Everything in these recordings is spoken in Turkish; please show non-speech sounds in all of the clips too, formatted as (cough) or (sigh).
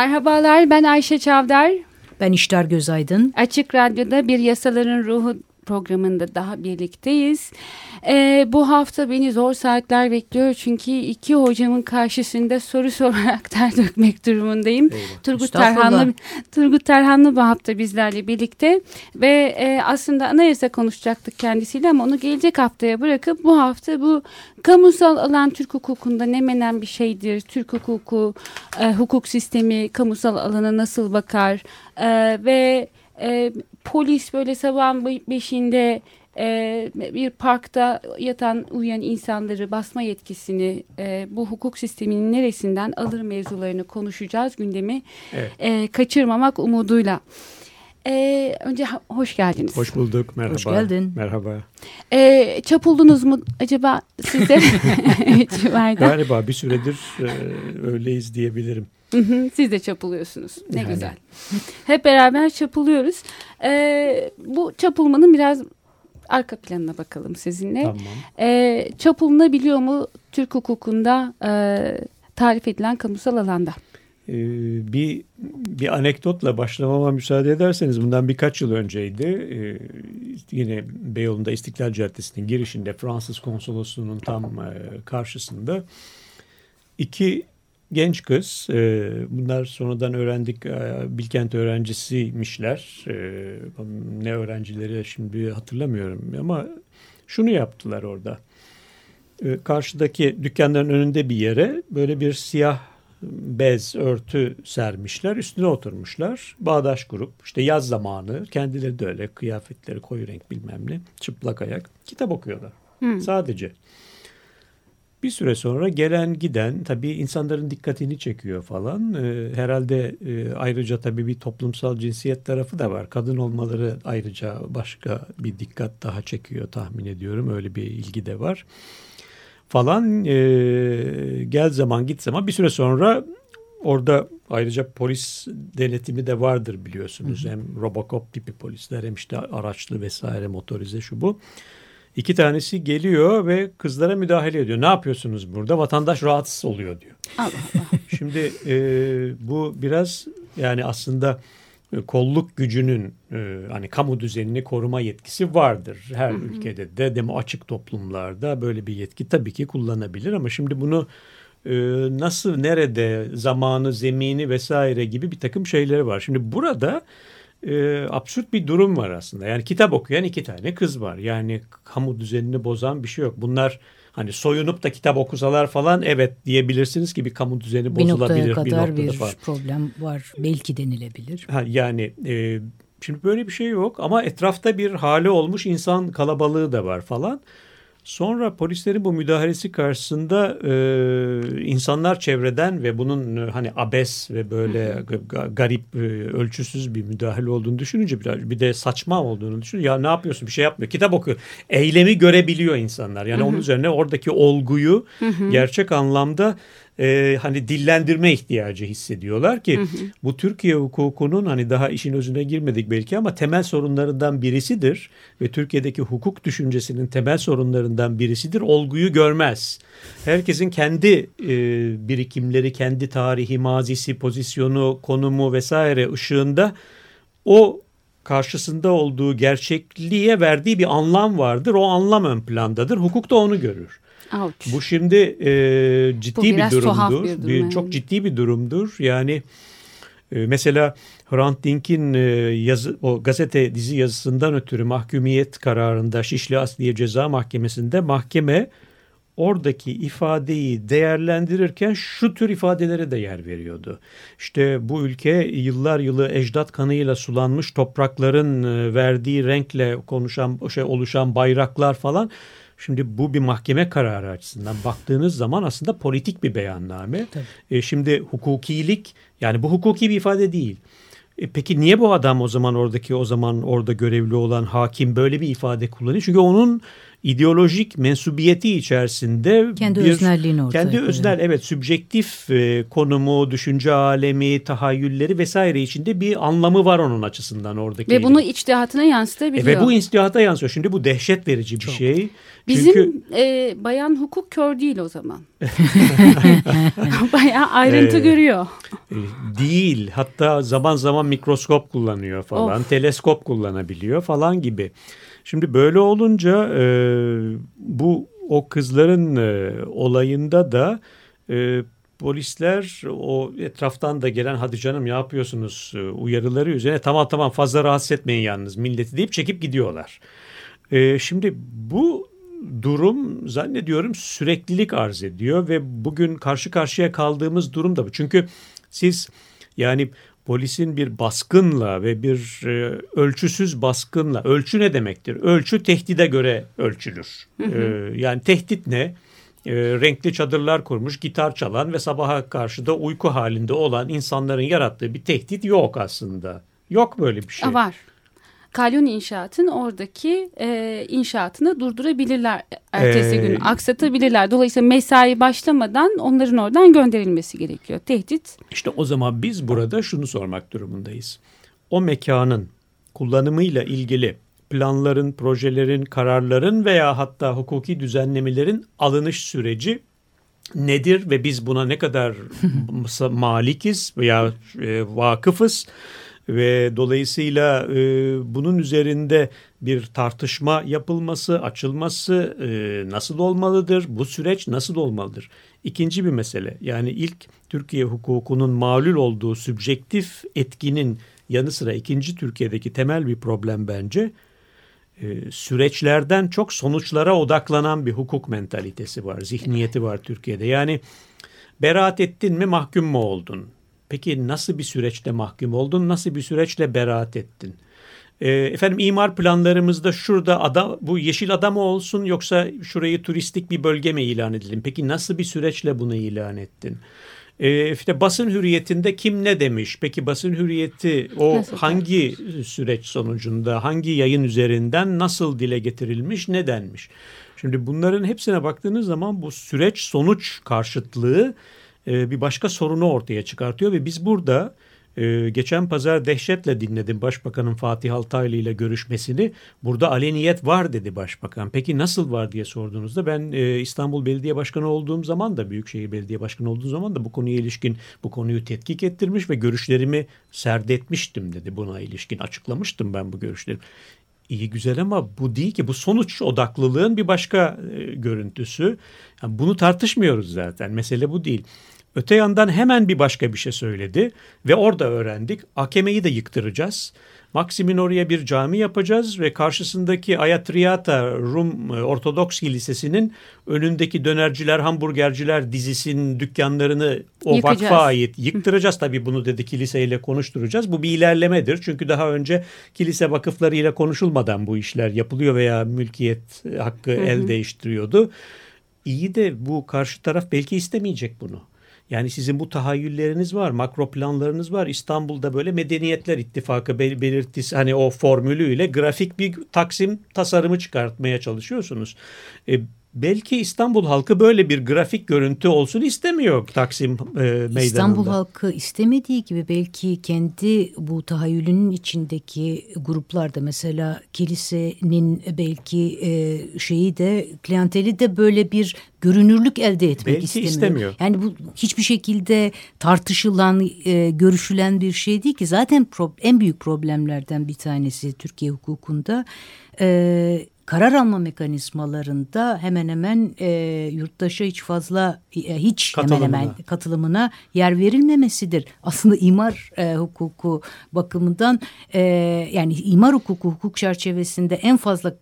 Merhabalar ben Ayşe Çavdar. Ben İştar Gözaydın. Açık Radyo'da bir Yasaların Ruhu programında daha birlikteyiz. Ee, bu hafta beni zor saatler bekliyor çünkü iki hocamın karşısında soru (laughs) sorarak ter dökmek durumundayım. Eyvallah. Turgut Terhanlı Turgut Terhanlı bu hafta bizlerle birlikte ve e, aslında anayasa konuşacaktık kendisiyle ama onu gelecek haftaya bırakıp bu hafta bu kamusal alan Türk hukukunda ne menen bir şeydir? Türk hukuku, e, hukuk sistemi kamusal alana nasıl bakar? E, ve e, polis böyle sabahın beşinde e, bir parkta yatan uyuyan insanları basma yetkisini e, bu hukuk sisteminin neresinden alır mevzularını konuşacağız gündemi evet. e, kaçırmamak umuduyla. Ee, önce hoş geldiniz. Hoş bulduk. Merhaba. Hoş geldin. Merhaba. Ee, çapuldunuz mu acaba size? (laughs) Galiba bir süredir e, öyleyiz diyebilirim. Siz de çapuluyorsunuz. Ne yani. güzel. Hep beraber çapuluyoruz. Ee, bu çapulmanın biraz arka planına bakalım sizinle. Tamam. Ee, çapulunabiliyor mu Türk hukukunda e, tarif edilen kamusal alanda? Ee, bir bir anekdotla başlamama müsaade ederseniz bundan birkaç yıl önceydi. Ee, yine Beyoğlu'nda İstiklal Caddesi'nin girişinde Fransız konsolosluğunun tam e, karşısında iki genç kız. E, bunlar sonradan öğrendik e, Bilkent öğrencisiymişler. E, ne öğrencileri şimdi hatırlamıyorum ama şunu yaptılar orada. Karşıdaki dükkanların önünde bir yere böyle bir siyah bez örtü sermişler. Üstüne oturmuşlar. Bağdaş grup. işte yaz zamanı. Kendileri de öyle. Kıyafetleri koyu renk bilmem ne. Çıplak ayak. Kitap okuyorlar. Hmm. Sadece. Bir süre sonra gelen giden tabii insanların dikkatini çekiyor falan. E, herhalde e, ayrıca tabii bir toplumsal cinsiyet tarafı da var. Kadın olmaları ayrıca başka bir dikkat daha çekiyor tahmin ediyorum. Öyle bir ilgi de var. Falan e, gel zaman git zaman bir süre sonra orada ayrıca polis denetimi de vardır biliyorsunuz. Hı hı. Hem Robocop tipi polisler hem işte araçlı vesaire motorize şu bu. İki tanesi geliyor ve kızlara müdahale ediyor. Ne yapıyorsunuz burada? Vatandaş rahatsız oluyor diyor. Allah Allah. Şimdi e, bu biraz yani aslında kolluk gücünün e, hani kamu düzenini koruma yetkisi vardır. Her ülkede de demo açık toplumlarda böyle bir yetki tabii ki kullanabilir ama şimdi bunu e, nasıl nerede zamanı zemini vesaire gibi bir takım şeyleri var. Şimdi burada e, absürt bir durum var aslında. Yani kitap okuyan iki tane kız var. Yani kamu düzenini bozan bir şey yok. Bunlar hani soyunup da kitap okusalar falan evet diyebilirsiniz ki bir kamu düzeni bozulabilir. Bir noktaya kadar bir, bir falan. problem var belki denilebilir. Ha, yani e, şimdi böyle bir şey yok ama etrafta bir hali olmuş insan kalabalığı da var falan. Sonra polislerin bu müdahalesi karşısında e, insanlar çevreden ve bunun e, hani abes ve böyle garip e, ölçüsüz bir müdahale olduğunu düşününce biraz bir de saçma olduğunu düşününce ya ne yapıyorsun? Bir şey yapmıyor. Kitap okuyor. Eylemi görebiliyor insanlar. Yani onun üzerine oradaki olguyu gerçek anlamda e, hani dillendirme ihtiyacı hissediyorlar ki hı hı. bu Türkiye hukukunun hani daha işin özüne girmedik belki ama temel sorunlarından birisidir ve Türkiye'deki hukuk düşüncesinin temel sorunlarından birisidir. Olguyu görmez. Herkesin kendi e, birikimleri, kendi tarihi, mazisi, pozisyonu, konumu vesaire ışığında o karşısında olduğu gerçekliğe verdiği bir anlam vardır. O anlam ön plandadır. Hukuk da onu görür. Ouch. Bu şimdi e, ciddi Bu bir durumdur. Bir durum bir, yani. Çok ciddi bir durumdur. Yani E, mesela Hrant Dink'in e, yazı, o gazete dizi yazısından ötürü mahkumiyet kararında Şişli Asliye Ceza Mahkemesi'nde mahkeme oradaki ifadeyi değerlendirirken şu tür ifadelere de yer veriyordu. İşte bu ülke yıllar yılı ecdat kanıyla sulanmış toprakların e, verdiği renkle konuşan şey oluşan bayraklar falan. Şimdi bu bir mahkeme kararı açısından baktığınız zaman aslında politik bir beyanname. E, şimdi hukukilik yani bu hukuki bir ifade değil. E, peki niye bu adam o zaman oradaki o zaman orada görevli olan hakim böyle bir ifade kullanıyor? Çünkü onun ideolojik mensubiyeti içerisinde kendi bir, öznelliğini ortaya kendi öznel evet sübjektif e, konumu, düşünce alemi, tahayyülleri vesaire içinde bir anlamı var onun açısından oradaki. Ve bunu içtihatına yansıtabiliyor. E, ve bu içtihata yansıyor. Şimdi bu dehşet verici bir Çok. şey. Bizim Çünkü... e, bayan hukuk kör değil o zaman. (laughs) (laughs) Bayağı ayrıntı ee, görüyor. E, değil. Hatta zaman zaman mikroskop kullanıyor falan. Of. Teleskop kullanabiliyor falan gibi. Şimdi böyle olunca e, bu o kızların e, olayında da e, polisler o etraftan da gelen hadi canım ne yapıyorsunuz e, uyarıları üzerine tamam tamam fazla rahatsız etmeyin yalnız milleti deyip çekip gidiyorlar. E, şimdi bu durum zannediyorum süreklilik arz ediyor ve bugün karşı karşıya kaldığımız durum da bu. Çünkü siz yani polisin bir baskınla ve bir e, ölçüsüz baskınla ölçü ne demektir? Ölçü tehdide göre ölçülür. Hı hı. E, yani tehdit ne? E, renkli çadırlar kurmuş, gitar çalan ve sabaha karşı da uyku halinde olan insanların yarattığı bir tehdit yok aslında. Yok böyle bir şey. Var. Kalyon İnşaat'ın oradaki e, inşaatını durdurabilirler ertesi ee, gün aksatabilirler. Dolayısıyla mesai başlamadan onların oradan gönderilmesi gerekiyor. Tehdit. İşte o zaman biz burada şunu sormak durumundayız. O mekanın kullanımıyla ilgili planların, projelerin, kararların veya hatta hukuki düzenlemelerin alınış süreci nedir ve biz buna ne kadar (laughs) malikiz veya e, vakıfız ve dolayısıyla e, bunun üzerinde bir tartışma yapılması, açılması e, nasıl olmalıdır? Bu süreç nasıl olmalıdır? İkinci bir mesele yani ilk Türkiye hukukunun mağlul olduğu sübjektif etkinin yanı sıra ikinci Türkiye'deki temel bir problem bence e, süreçlerden çok sonuçlara odaklanan bir hukuk mentalitesi var, zihniyeti var Türkiye'de. Yani beraat ettin mi mahkum mu oldun? Peki nasıl bir süreçte mahkum oldun? Nasıl bir süreçle beraat ettin? E, efendim imar planlarımızda şurada adam, bu yeşil ada mı olsun yoksa şurayı turistik bir bölge mi ilan edelim? Peki nasıl bir süreçle bunu ilan ettin? E, işte basın hürriyetinde kim ne demiş? Peki basın hürriyeti o nasıl hangi süreç sonucunda, hangi yayın üzerinden nasıl dile getirilmiş, ne denmiş? Şimdi bunların hepsine baktığınız zaman bu süreç sonuç karşıtlığı e, bir başka sorunu ortaya çıkartıyor ve biz burada e, geçen pazar dehşetle dinledim Başbakanın Fatih Altaylı ile görüşmesini. Burada aleniyet var dedi Başbakan. Peki nasıl var diye sorduğunuzda ben e, İstanbul Belediye Başkanı olduğum zaman da Büyükşehir Belediye Başkanı olduğum zaman da bu konuya ilişkin bu konuyu tetkik ettirmiş ve görüşlerimi serdetmiştim dedi buna ilişkin açıklamıştım ben bu görüşlerimi. İyi güzel ama bu değil ki bu sonuç odaklılığın bir başka e, görüntüsü. Yani bunu tartışmıyoruz zaten mesele bu değil. Öte yandan hemen bir başka bir şey söyledi ve orada öğrendik. Akeme'yi de yıktıracağız. Maksim'in oraya bir cami yapacağız ve karşısındaki Ayatriyata Rum e, Ortodoks Kilisesi'nin önündeki dönerciler, hamburgerciler dizisinin dükkanlarını o Yıkacağız. vakfa ait yıktıracağız. Tabii bunu dedi kiliseyle konuşturacağız. Bu bir ilerlemedir. Çünkü daha önce kilise vakıflarıyla konuşulmadan bu işler yapılıyor veya mülkiyet hakkı hı hı. el değiştiriyordu. İyi de bu karşı taraf belki istemeyecek bunu. Yani sizin bu tahayyülleriniz var, makro planlarınız var. İstanbul'da böyle medeniyetler ittifakı bel belirtisi hani o formülüyle grafik bir taksim tasarımı çıkartmaya çalışıyorsunuz. E, belki İstanbul halkı böyle bir grafik görüntü olsun istemiyor Taksim e, meydanında. İstanbul halkı istemediği gibi belki kendi bu tahayyülünün içindeki gruplarda mesela kilisenin belki e, şeyi de klienteli de böyle bir görünürlük elde etmek belki istemiyor. istemiyor. Yani bu hiçbir şekilde tartışılan, e, görüşülen bir şey değil ki. Zaten pro, en büyük problemlerden bir tanesi Türkiye hukukunda... E, karar alma mekanizmalarında hemen hemen e, yurttaşa hiç fazla e, hiç hemen hemen katılımına yer verilmemesidir. Aslında imar e, hukuku bakımından e, yani imar hukuku hukuk çerçevesinde en fazla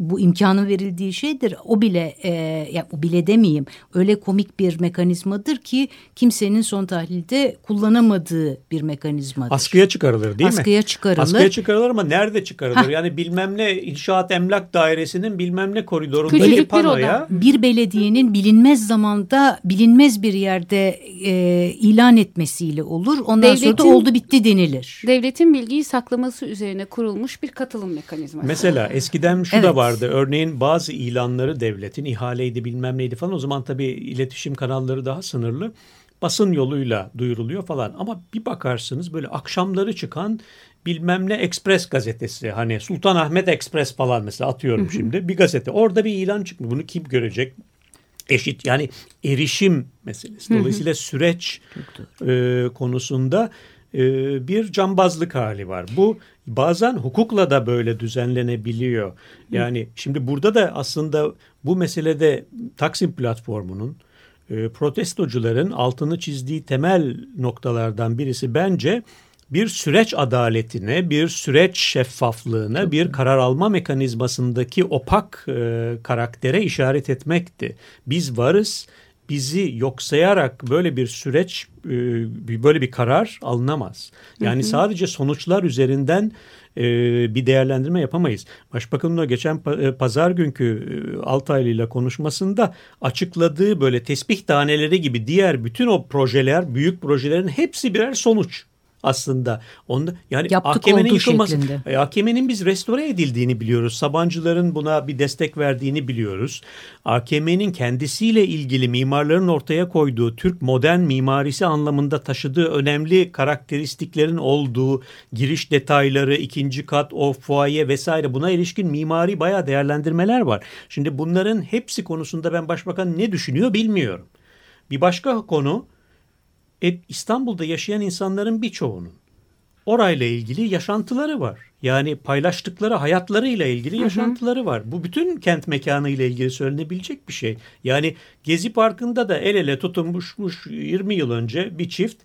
bu imkanın verildiği şeydir. O bile e, ya o bile demeyeyim. Öyle komik bir mekanizmadır ki kimsenin son tahlilde kullanamadığı bir mekanizmadır. Askıya çıkarılır değil Askıya mi? çıkarılır. Askıya çıkarılır ama nerede çıkarılır? Hah. Yani bilmem ne inşaat emlak dairesinin bilmem ne koridorunda bir panoya. Bir belediyenin bilinmez zamanda bilinmez bir yerde e, ilan etmesiyle olur. Ondan devletin, sonra da oldu bitti denilir. Devletin bilgiyi saklaması üzerine kurulmuş bir katılım mekanizması. Mesela eskiden şu evet. da var vardı. Örneğin bazı ilanları devletin ihaleydi bilmem neydi falan. O zaman tabii iletişim kanalları daha sınırlı. Basın yoluyla duyuruluyor falan. Ama bir bakarsınız böyle akşamları çıkan bilmem ne Express gazetesi. Hani Sultanahmet Express falan mesela atıyorum şimdi. Bir gazete. Orada bir ilan çıkmış. Bunu kim görecek? Eşit yani erişim meselesi. Dolayısıyla süreç e, konusunda bir cambazlık hali var. Bu bazen hukukla da böyle düzenlenebiliyor. Yani şimdi burada da aslında bu meselede Taksim platformunun e, protestocuların altını çizdiği temel noktalardan birisi bence bir süreç adaletine, bir süreç şeffaflığına, bir karar alma mekanizmasındaki opak e, karaktere işaret etmekti. Biz varız bizi yok sayarak böyle bir süreç, e, böyle bir karar alınamaz. Yani hı hı. sadece sonuçlar üzerinden e, bir değerlendirme yapamayız. Başbakanın o geçen e, pazar günkü Altaylı ile konuşmasında açıkladığı böyle tesbih taneleri gibi diğer bütün o projeler, büyük projelerin hepsi birer sonuç aslında. Onda yani Yaptık AKM'nin yıkılması, şeklinde. AKM'nin biz restore edildiğini biliyoruz. Sabancıların buna bir destek verdiğini biliyoruz. AKM'nin kendisiyle ilgili mimarların ortaya koyduğu Türk modern mimarisi anlamında taşıdığı önemli karakteristiklerin olduğu giriş detayları, ikinci kat, o fuaye vesaire buna ilişkin mimari bayağı değerlendirmeler var. Şimdi bunların hepsi konusunda ben başbakan ne düşünüyor bilmiyorum. Bir başka konu e, İstanbul'da yaşayan insanların birçoğunun orayla ilgili yaşantıları var. Yani paylaştıkları hayatlarıyla ilgili yaşantıları var. Bu bütün kent mekanı ile ilgili söylenebilecek bir şey. Yani Gezi Parkı'nda da el ele tutunmuşmuş 20 yıl önce bir çift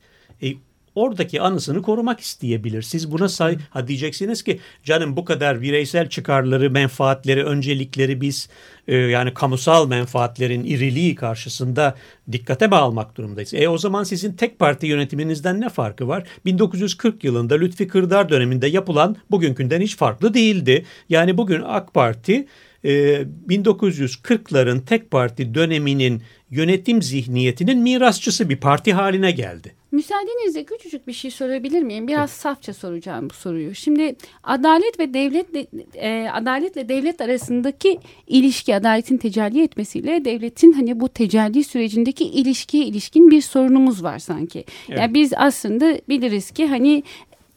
e, oradaki anısını korumak isteyebilir. Siz buna say ha diyeceksiniz ki canım bu kadar bireysel çıkarları, menfaatleri, öncelikleri biz e, yani kamusal menfaatlerin iriliği karşısında dikkate mi almak durumdayız? E o zaman sizin tek parti yönetiminizden ne farkı var? 1940 yılında Lütfi Kırdar döneminde yapılan bugünkünden hiç farklı değildi. Yani bugün AK Parti 1940'ların e, tek parti döneminin yönetim zihniyetinin mirasçısı bir parti haline geldi. Müsaadenizle küçücük bir şey sorabilir miyim? Biraz evet. safça soracağım bu soruyu. Şimdi adalet ve devlet e, adaletle devlet arasındaki ilişki adaletin tecelli etmesiyle devletin hani bu tecelli sürecindeki ilişkiye ilişkin bir sorunumuz var sanki. Evet. Yani biz aslında biliriz ki hani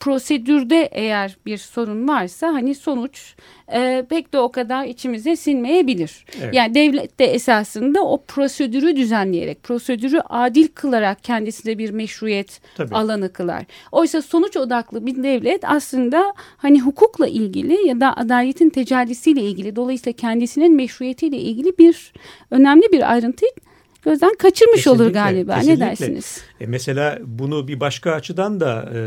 prosedürde eğer bir sorun varsa hani sonuç e, pek de o kadar içimize sinmeyebilir. Evet. Yani devlet de esasında o prosedürü düzenleyerek, prosedürü adil kılarak kendisine bir meşruiyet Tabii. alanı kılar. Oysa sonuç odaklı bir devlet aslında hani hukukla ilgili ya da adaletin tecellisiyle ilgili dolayısıyla kendisinin meşruiyetiyle ilgili bir önemli bir ayrıntı gözden kaçırmış kesinlikle, olur galiba. Kesinlikle. Ne dersiniz? E mesela bunu bir başka açıdan da e,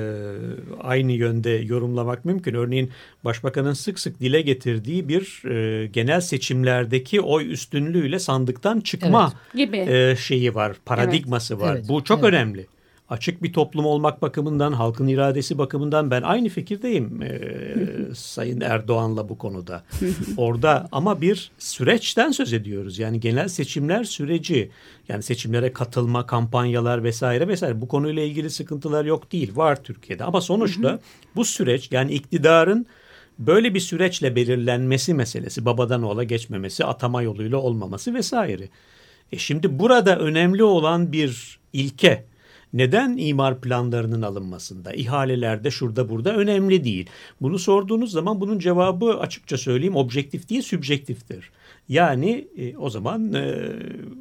aynı yönde yorumlamak mümkün. Örneğin başbakanın sık sık dile getirdiği bir e, genel seçimlerdeki oy üstünlüğüyle sandıktan çıkma evet. gibi e, şeyi var, paradigması evet. var. Evet. Bu çok evet. önemli açık bir toplum olmak bakımından, halkın iradesi bakımından ben aynı fikirdeyim e, (laughs) Sayın Erdoğan'la bu konuda. Orada ama bir süreçten söz ediyoruz. Yani genel seçimler süreci. Yani seçimlere katılma, kampanyalar vesaire vesaire. Bu konuyla ilgili sıkıntılar yok değil. Var Türkiye'de. Ama sonuçta bu süreç yani iktidarın böyle bir süreçle belirlenmesi meselesi, babadan oğla geçmemesi, atama yoluyla olmaması vesaire. E şimdi burada önemli olan bir ilke neden imar planlarının alınmasında, ihalelerde şurada burada önemli değil. Bunu sorduğunuz zaman bunun cevabı açıkça söyleyeyim objektif değil sübjektiftir. Yani e, o zaman e,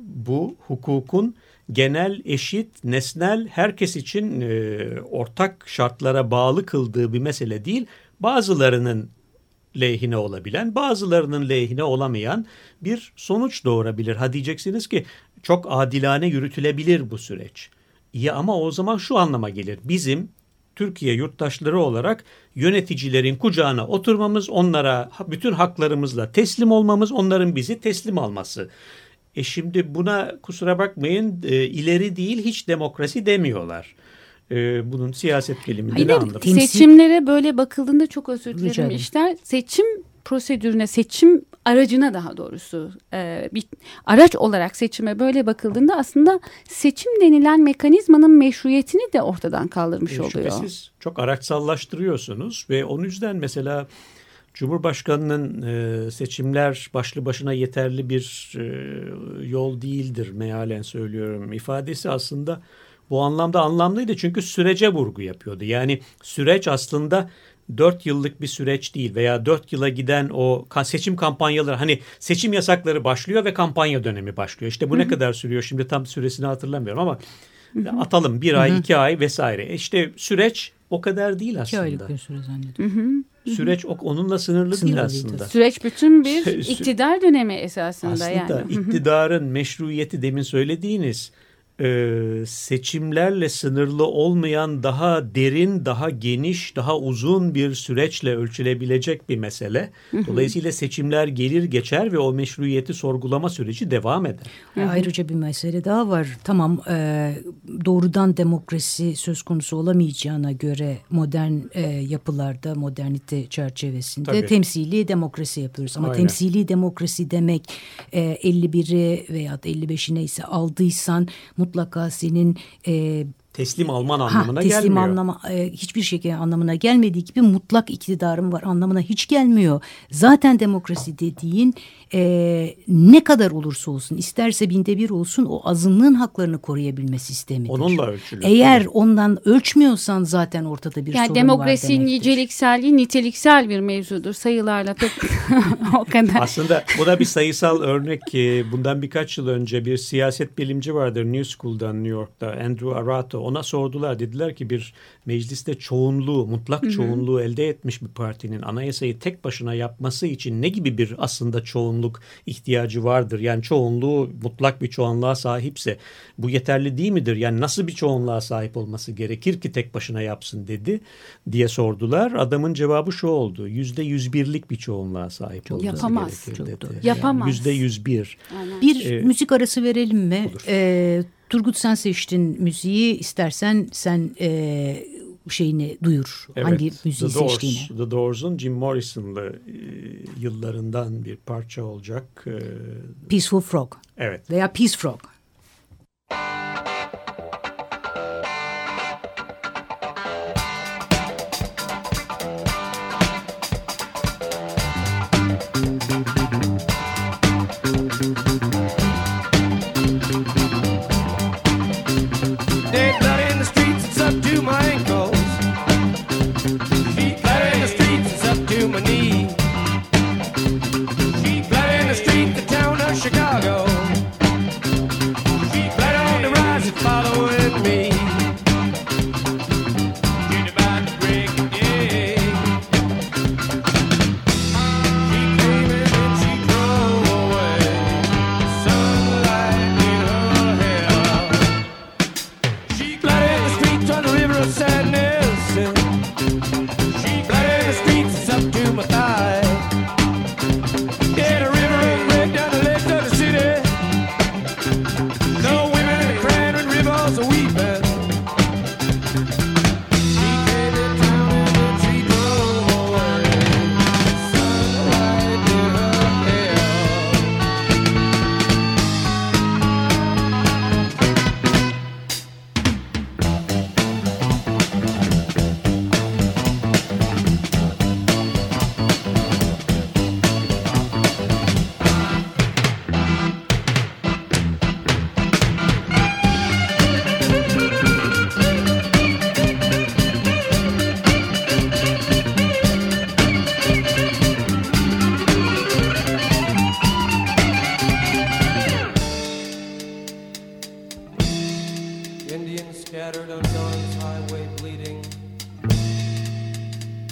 bu hukukun genel, eşit, nesnel, herkes için e, ortak şartlara bağlı kıldığı bir mesele değil. Bazılarının lehine olabilen bazılarının lehine olamayan bir sonuç doğurabilir. Ha diyeceksiniz ki çok adilane yürütülebilir bu süreç. İyi ama o zaman şu anlama gelir. Bizim Türkiye yurttaşları olarak yöneticilerin kucağına oturmamız, onlara bütün haklarımızla teslim olmamız, onların bizi teslim alması. E şimdi buna kusura bakmayın e, ileri değil hiç demokrasi demiyorlar. E, bunun siyaset biliminde ne anlamı? Seçimlere böyle bakıldığında çok özür dilerim işler. Seçim prosedürüne, seçim aracına daha doğrusu e, bir araç olarak seçime böyle bakıldığında aslında seçim denilen mekanizmanın meşruiyetini de ortadan kaldırmış e, oluyor. Şüphesiz çok araçsallaştırıyorsunuz ve onun yüzden mesela Cumhurbaşkanının e, seçimler başlı başına yeterli bir e, yol değildir mealen söylüyorum ifadesi aslında bu anlamda anlamlıydı çünkü sürece vurgu yapıyordu. Yani süreç aslında dört yıllık bir süreç değil veya dört yıla giden o seçim kampanyaları hani seçim yasakları başlıyor ve kampanya dönemi başlıyor. İşte bu Hı-hı. ne kadar sürüyor şimdi tam süresini hatırlamıyorum ama Hı-hı. atalım bir ay Hı-hı. iki ay vesaire. E işte süreç o kadar değil aslında. İki aylık bir süre zannediyorum. Süreç onunla sınırlı, sınırlı değil aslında. Değil. Süreç bütün bir iktidar dönemi esasında aslında yani. Aslında iktidarın meşruiyeti demin söylediğiniz e, seçimlerle sınırlı olmayan daha derin, daha geniş, daha uzun bir süreçle ölçülebilecek bir mesele. Dolayısıyla seçimler gelir geçer ve o meşruiyeti sorgulama süreci devam eder. Ayrıca bir mesele daha var. Tamam e, doğrudan demokrasi söz konusu olamayacağına göre modern e, yapılarda, modernite çerçevesinde Tabii. temsili demokrasi yapıyoruz. Ama Aynen. temsili demokrasi demek e, 51'i veya 55'i neyse aldıysan mutlaka senin e, teslim alman anlamına ha, teslim gelmiyor. Anlama, e, hiçbir şekilde anlamına gelmediği gibi mutlak iktidarım var anlamına hiç gelmiyor. Zaten demokrasi dediğin e, ne kadar olursa olsun isterse binde bir olsun o azınlığın haklarını koruyabilme sistemidir. Onunla ölçülür. Eğer ondan ölçmüyorsan zaten ortada bir yani sorun demokrasi var demektir. niceliksel niteliksel bir mevzudur. Sayılarla pek (laughs) o kadar. Aslında bu da bir sayısal örnek. Bundan birkaç yıl önce bir siyaset bilimci vardır New School'dan New York'ta Andrew Arato. Ona sordular dediler ki bir mecliste çoğunluğu mutlak çoğunluğu elde etmiş bir partinin anayasayı tek başına yapması için ne gibi bir aslında çoğunluk çoğunluk ihtiyacı vardır. Yani çoğunluğu mutlak bir çoğunluğa sahipse bu yeterli değil midir? Yani nasıl bir çoğunluğa sahip olması gerekir ki tek başına yapsın dedi diye sordular. Adamın cevabı şu oldu. Yüzde yüz birlik bir çoğunluğa sahip olması Yapamaz. gerekir dedi. Yapamaz. Yüzde yüz bir. Bir ee, müzik arası verelim mi? Olur. Ee, Turgut sen seçtin müziği istersen sen e, şeyini duyur. Evet, hangi müziği The Doors, seçtiğini. The Doors'un Jim Morrison'lı e, yıllarından bir parça olacak. E, Peaceful Frog. Evet. Veya Peace Frog.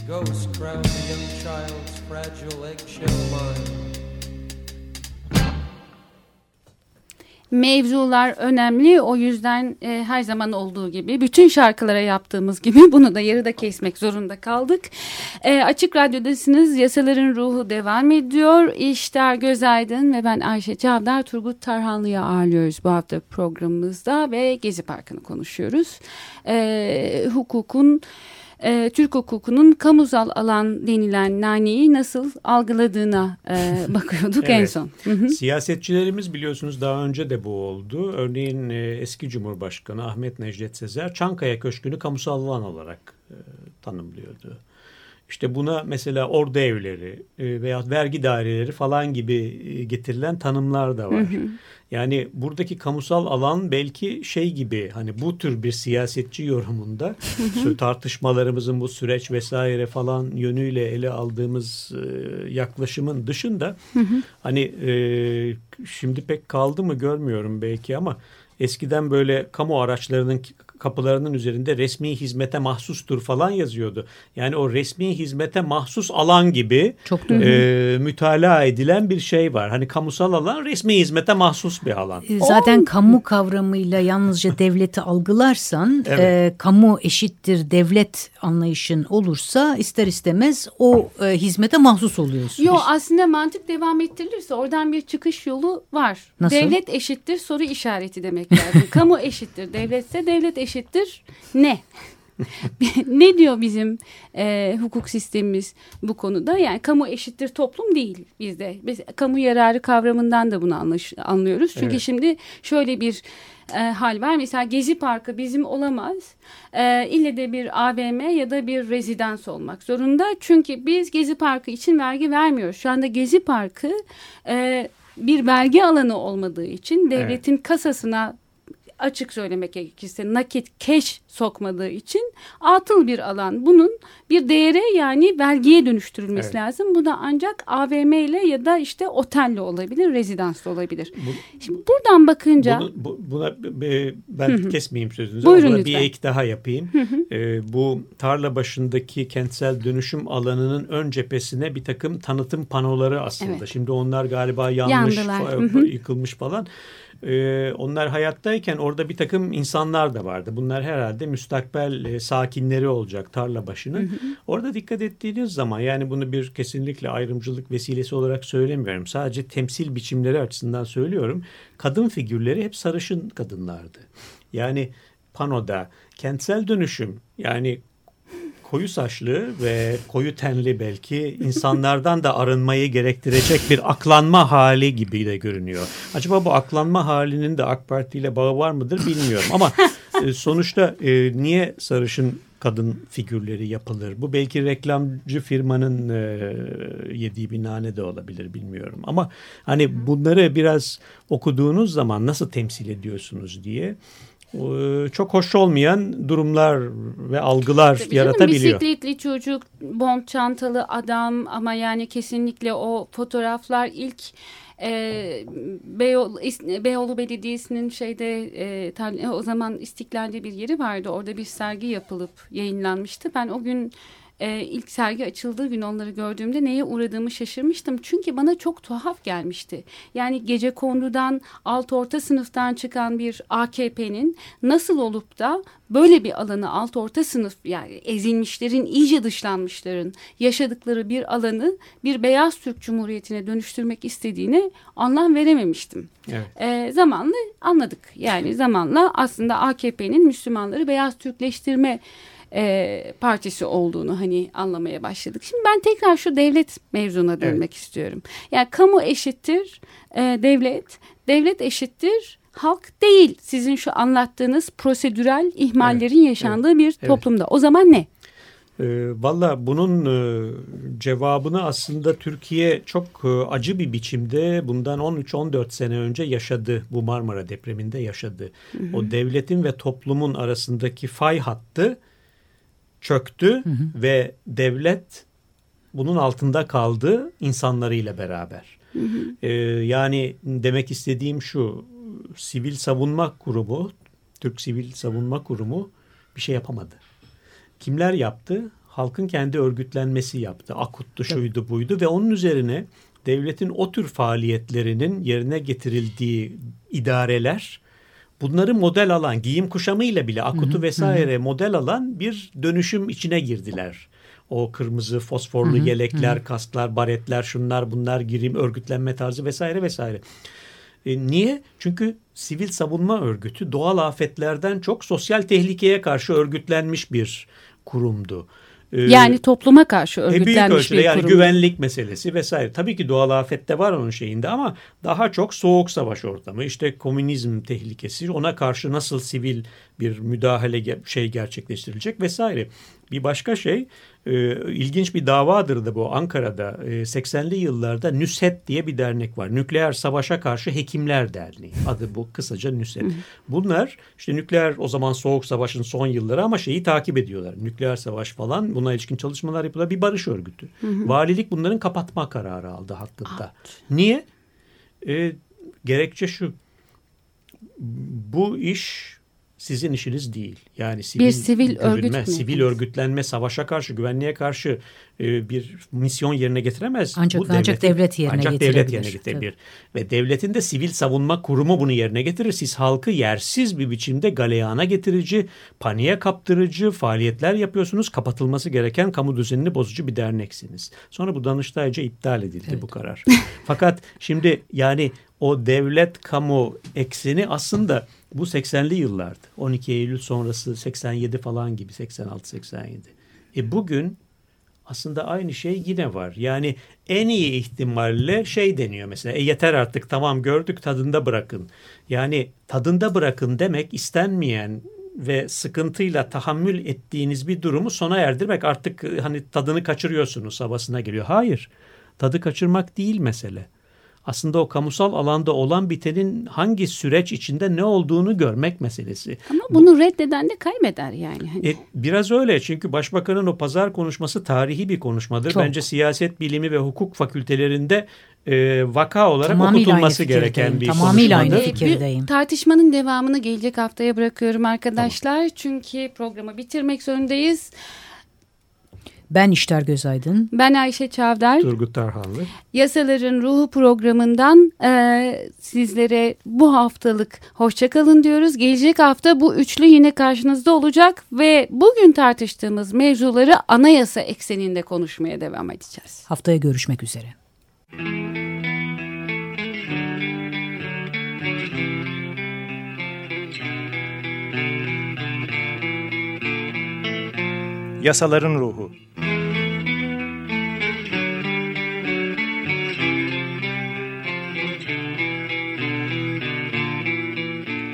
Ghosts crowd the young child's fragile eggshell mind. Mevzular önemli o yüzden e, her zaman olduğu gibi bütün şarkılara yaptığımız gibi (laughs) bunu da yarıda kesmek zorunda kaldık. E, Açık Radyo'dasınız yasaların ruhu devam ediyor. İşler Gözaydın ve ben Ayşe Çavdar Turgut Tarhanlı'ya ağırlıyoruz bu hafta programımızda ve Gezi Parkı'nı konuşuyoruz. E, hukukun e, Türk hukukunun kamusal alan denilen naneyi nasıl algıladığına e, (laughs) bakıyorduk en son. Siyasetçilerimiz biliyorsunuz daha önce de bu oldu. Örneğin e, eski Cumhurbaşkanı Ahmet Necdet Sezer Çankaya Köşkü'nü kamusal alan olarak e, tanımlıyordu. İşte buna mesela ordu evleri e, veya vergi daireleri falan gibi e, getirilen tanımlar da var. Hı hı. Yani buradaki kamusal alan belki şey gibi hani bu tür bir siyasetçi yorumunda tartışmalarımızın bu süreç vesaire falan yönüyle ele aldığımız e, yaklaşımın dışında hani e, şimdi pek kaldı mı görmüyorum belki ama eskiden böyle kamu araçlarının kapılarının üzerinde resmi hizmete mahsustur falan yazıyordu. Yani o resmi hizmete mahsus alan gibi Çok e, mütalaa edilen bir şey var. Hani kamusal alan resmi hizmete mahsus bir alan. E, zaten o... kamu kavramıyla yalnızca devleti algılarsan evet. e, kamu eşittir devlet anlayışın olursa ister istemez o e, hizmete mahsus oluyorsun. Yok aslında mantık devam ettirilirse oradan bir çıkış yolu var. Nasıl? Devlet eşittir soru işareti demek lazım. (laughs) kamu eşittir devletse devlet eşittir eşittir ne? (laughs) ne diyor bizim e, hukuk sistemimiz bu konuda? Yani kamu eşittir toplum değil bizde. Biz kamu yararı kavramından da bunu anlaş, anlıyoruz. Çünkü evet. şimdi şöyle bir e, hal var. Mesela Gezi Parkı bizim olamaz. E, ille de bir AVM ya da bir rezidans olmak zorunda. Çünkü biz Gezi Parkı için vergi vermiyoruz. Şu anda Gezi Parkı e, bir vergi alanı olmadığı için devletin evet. kasasına açık söylemek gerekirse nakit keş sokmadığı için atıl bir alan. Bunun bir değere yani vergiye dönüştürülmesi evet. lazım. Bu da ancak AVM ile ya da işte otelle olabilir, rezidansla olabilir. Bu, Şimdi buradan bakınca... Bunu, bu, buna ben Hı-hı. kesmeyeyim sözünüzü. Buyurun lütfen. bir ek daha yapayım. Ee, bu tarla başındaki kentsel dönüşüm alanının ön cephesine bir takım tanıtım panoları aslında. Evet. Şimdi onlar galiba yanmış, Yandılar. yıkılmış falan. Ee, onlar hayattayken orada bir takım insanlar da vardı. Bunlar herhalde müstakbel e, sakinleri olacak tarla başının. Orada dikkat ettiğiniz zaman yani bunu bir kesinlikle ayrımcılık vesilesi olarak söylemiyorum. Sadece temsil biçimleri açısından söylüyorum. Kadın figürleri hep sarışın kadınlardı. Yani panoda kentsel dönüşüm yani koyu saçlı ve koyu tenli belki insanlardan da arınmayı gerektirecek bir aklanma hali gibi de görünüyor. Acaba bu aklanma halinin de AK Parti ile bağı var mıdır bilmiyorum ama e, sonuçta e, niye sarışın kadın figürleri yapılır? Bu belki reklamcı firmanın e, yediği bir nane de olabilir bilmiyorum. Ama hani bunları biraz okuduğunuz zaman nasıl temsil ediyorsunuz diye çok hoş olmayan durumlar ve algılar Tabii yaratabiliyor. bisikletli çocuk, bond çantalı adam ama yani kesinlikle o fotoğraflar ilk e, Beyoğlu, Beyoğlu Belediyesi'nin şeyde e, o zaman İstiklal'de bir yeri vardı. Orada bir sergi yapılıp yayınlanmıştı. Ben o gün e, ilk sergi açıldığı gün onları gördüğümde neye uğradığımı şaşırmıştım. Çünkü bana çok tuhaf gelmişti. Yani gece kondudan alt orta sınıftan çıkan bir AKP'nin nasıl olup da böyle bir alanı alt orta sınıf yani ezilmişlerin iyice dışlanmışların yaşadıkları bir alanı bir beyaz Türk Cumhuriyeti'ne dönüştürmek istediğini anlam verememiştim. Evet. E, zamanla anladık yani zamanla aslında AKP'nin Müslümanları beyaz Türkleştirme e, partisi olduğunu hani anlamaya başladık. Şimdi ben tekrar şu devlet mevzuna dönmek evet. istiyorum. Yani kamu eşittir e, devlet, devlet eşittir halk değil. Sizin şu anlattığınız prosedürel ihmallerin evet. yaşandığı evet. bir toplumda. O zaman ne? E, Valla bunun e, cevabını aslında Türkiye çok e, acı bir biçimde bundan 13-14 sene önce yaşadı. Bu Marmara depreminde yaşadı. Hı hı. O devletin ve toplumun arasındaki fay hattı çöktü hı hı. ve devlet bunun altında kaldı insanlarıyla beraber. Hı hı. Ee, yani demek istediğim şu sivil savunma kurumu Türk Sivil Savunma Kurumu bir şey yapamadı. Kimler yaptı? halkın kendi örgütlenmesi yaptı. Akuttu, şuydu, buydu ve onun üzerine devletin o tür faaliyetlerinin yerine getirildiği idareler bunları model alan, giyim kuşamıyla bile akutu vesaire model alan bir dönüşüm içine girdiler. O kırmızı fosforlu yelekler, kasklar, baretler, şunlar bunlar girim, örgütlenme tarzı vesaire vesaire. E, niye? Çünkü sivil savunma örgütü doğal afetlerden çok sosyal tehlikeye karşı örgütlenmiş bir kurumdu. E, Yani topluma karşı e, büyük örgütlenmiş ölçüde bir yani kurum. güvenlik meselesi vesaire. Tabii ki doğal afette var onun şeyinde ama daha çok soğuk savaş ortamı, işte komünizm tehlikesi, ona karşı nasıl sivil bir müdahale şey gerçekleştirilecek vesaire. Bir başka şey e, ilginç bir davadır da bu Ankara'da e, 80'li yıllarda NÜSHET diye bir dernek var. Nükleer Savaşa Karşı Hekimler Derneği. Adı bu kısaca NÜSHET. Bunlar işte nükleer o zaman soğuk savaşın son yılları ama şeyi takip ediyorlar. Nükleer savaş falan buna ilişkin çalışmalar yapıyorlar. Bir barış örgütü. Valilik bunların kapatma kararı aldı hakkında. Niye? E, gerekçe şu. Bu iş sizin işiniz değil. Yani sivil, Bir sivil örgüt görünme, mü? sivil örgütlenme, savaşa karşı, güvenliğe karşı e, bir misyon yerine getiremez. Ancak- Bu ancak devlet yerine ancak devlet yerine getirebilir. Ve devletin de sivil savunma kurumu bunu yerine getirir. Siz halkı yersiz bir biçimde galeyana getirici, paniğe kaptırıcı faaliyetler yapıyorsunuz. Kapatılması gereken kamu düzenini bozucu bir derneksiniz. Sonra bu Danıştay'ca iptal edildi bu karar. Fakat şimdi yani o devlet kamu ekseni aslında bu 80'li yıllardı. 12 Eylül sonrası 87 falan gibi 86-87. E bugün aslında aynı şey yine var. Yani en iyi ihtimalle şey deniyor mesela. E yeter artık tamam gördük tadında bırakın. Yani tadında bırakın demek istenmeyen ve sıkıntıyla tahammül ettiğiniz bir durumu sona erdirmek artık hani tadını kaçırıyorsunuz havasına geliyor. Hayır. Tadı kaçırmak değil mesele. Aslında o kamusal alanda olan bitenin hangi süreç içinde ne olduğunu görmek meselesi. Ama bunu reddeden de kaybeder yani. Hani E, biraz öyle çünkü başbakanın o pazar konuşması tarihi bir konuşmadır. Çok. Bence siyaset bilimi ve hukuk fakültelerinde e, vaka olarak Tamamıyla okutulması gereken bir Tamamıyla aynı fikirdeyim. Bir tartışmanın devamını gelecek haftaya bırakıyorum arkadaşlar. Çünkü programı bitirmek zorundayız. Ben İştar Gözaydın. Ben Ayşe Çavdar. Turgut Tarhanlı. Yasaların Ruhu programından e, sizlere bu haftalık hoşçakalın diyoruz. Gelecek hafta bu üçlü yine karşınızda olacak ve bugün tartıştığımız mevzuları anayasa ekseninde konuşmaya devam edeceğiz. Haftaya görüşmek üzere. Yasaların Ruhu